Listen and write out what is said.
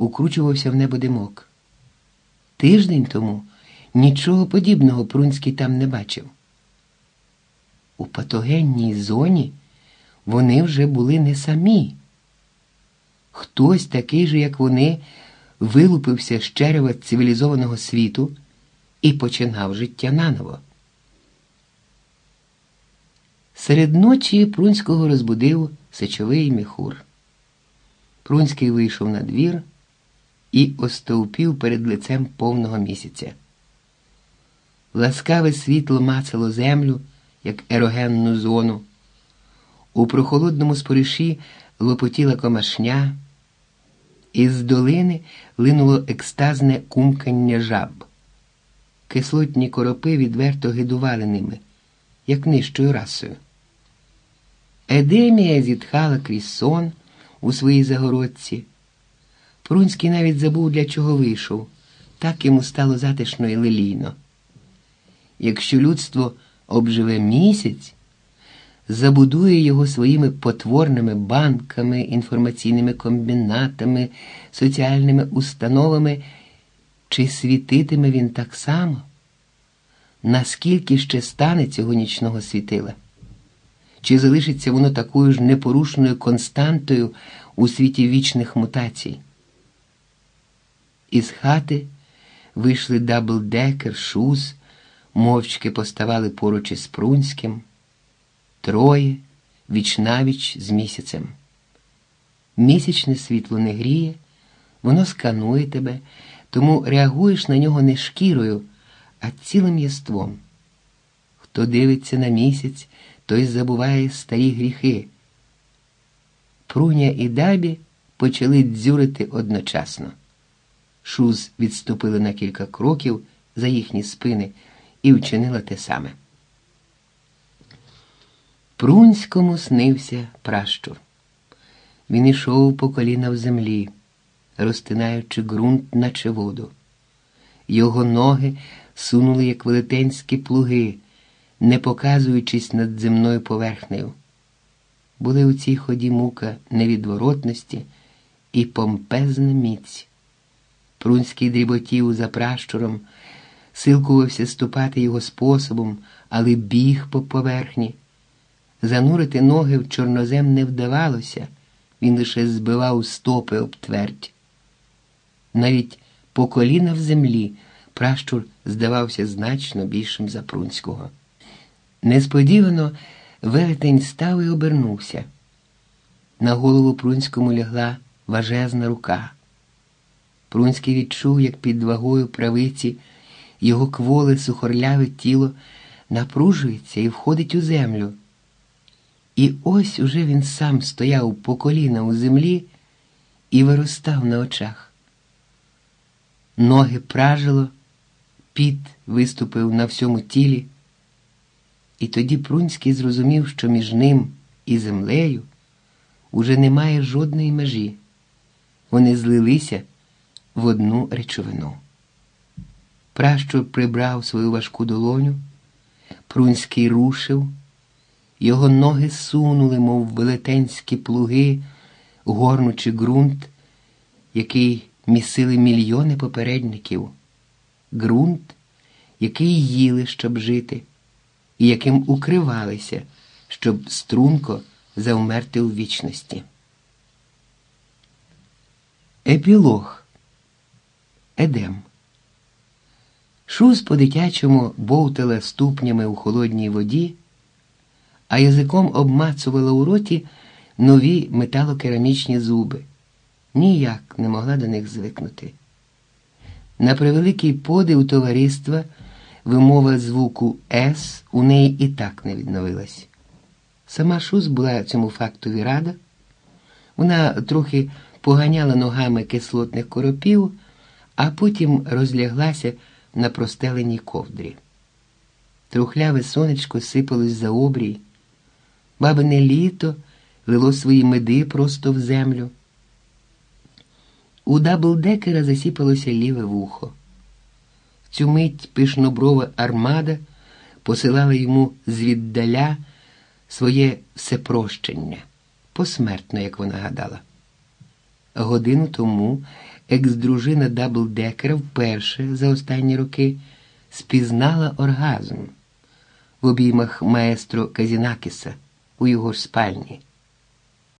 укручувався в небо димок. Тиждень тому нічого подібного Прунський там не бачив. У патогенній зоні вони вже були не самі. Хтось такий же, як вони, вилупився з черева цивілізованого світу і починав життя наново. Серед ночі Прунського розбудив сечовий міхур. Прунський вийшов на двір і остовпів перед лицем повного місяця. Ласкаве світло мацало землю, як ерогенну зону. У прохолодному спориші лопотіла комашня, із долини линуло екстазне кумкання жаб. Кислотні коропи відверто гидували ними, як нижчою расою. Едемія зітхала крізь сон у своїй загородці. Прунський навіть забув, для чого вийшов, так йому стало затишно і лелійно. Якщо людство обживе місяць, забудує його своїми потворними банками, інформаційними комбінатами, соціальними установами, чи світитиме він так само? Наскільки ще стане цього нічного світила? Чи залишиться воно такою ж непорушною константою у світі вічних мутацій? Із хати вийшли даблдекер, шуз, мовчки поставали поруч із Прунським, троє вічнавіч з місяцем. Місячне світло не гріє, воно сканує тебе, тому реагуєш на нього не шкірою, а цілим єством. Хто дивиться на місяць, той забуває старі гріхи. Пруня і дабі почали дзюрити одночасно. Шуз відступили на кілька кроків за їхні спини і вчинила те саме. Прунському снився пращур. Він ішов по коліна в землі, розтинаючи ґрунт, наче воду. Його ноги сунули, як велетенські плуги, не показуючись над земною поверхнею. Були у цій ході мука невідворотності і помпезна міць. Прунський дріботів за пращуром, силкувався ступати його способом, але біг по поверхні. Занурити ноги в чорнозем не вдавалося, він лише збивав стопи об твердь. Навіть по коліна в землі пращур здавався значно більшим за Прунського. Несподівано велетень став і обернувся. На голову Прунському лягла важезна рука. Прунський відчув, як під вагою правиці його кволе сухорляве тіло напружується і входить у землю. І ось уже він сам стояв по коліна у землі і виростав на очах. Ноги пражило, піт виступив на всьому тілі, і тоді Прунський зрозумів, що між ним і землею уже немає жодної межі. Вони злилися в одну речовину. Пращур прибрав свою важку долоню, Прунський рушив, його ноги сунули, мов велетенські плуги, горнучи ґрунт, який місили мільйони попередників, ґрунт, який їли, щоб жити, і яким укривалися, щоб струнко завмерти у вічності. Епілог Едем. Шуз по дитячому бовтала ступнями у холодній воді, а язиком обмацувала у роті нові металокерамічні зуби. Ніяк не могла до них звикнути. На превеликий подив товариства вимова звуку С у неї і так не відновилась. Сама Шуз була цьому фактові рада. Вона трохи поганяла ногами кислотних коропів, а потім розляглася на простеленій ковдрі. Трухляве сонечко сипалось за обрій, бабине літо лило свої меди просто в землю. У даблдекера засіпалося ліве вухо. В цю мить пишноброва армада посилала йому звіддаля своє всепрощення, посмертно, як вона гадала. Годину тому екс-дружина Даблдекера вперше за останні роки спізнала оргазм в обіймах маестро Казінакіса у його ж спальні.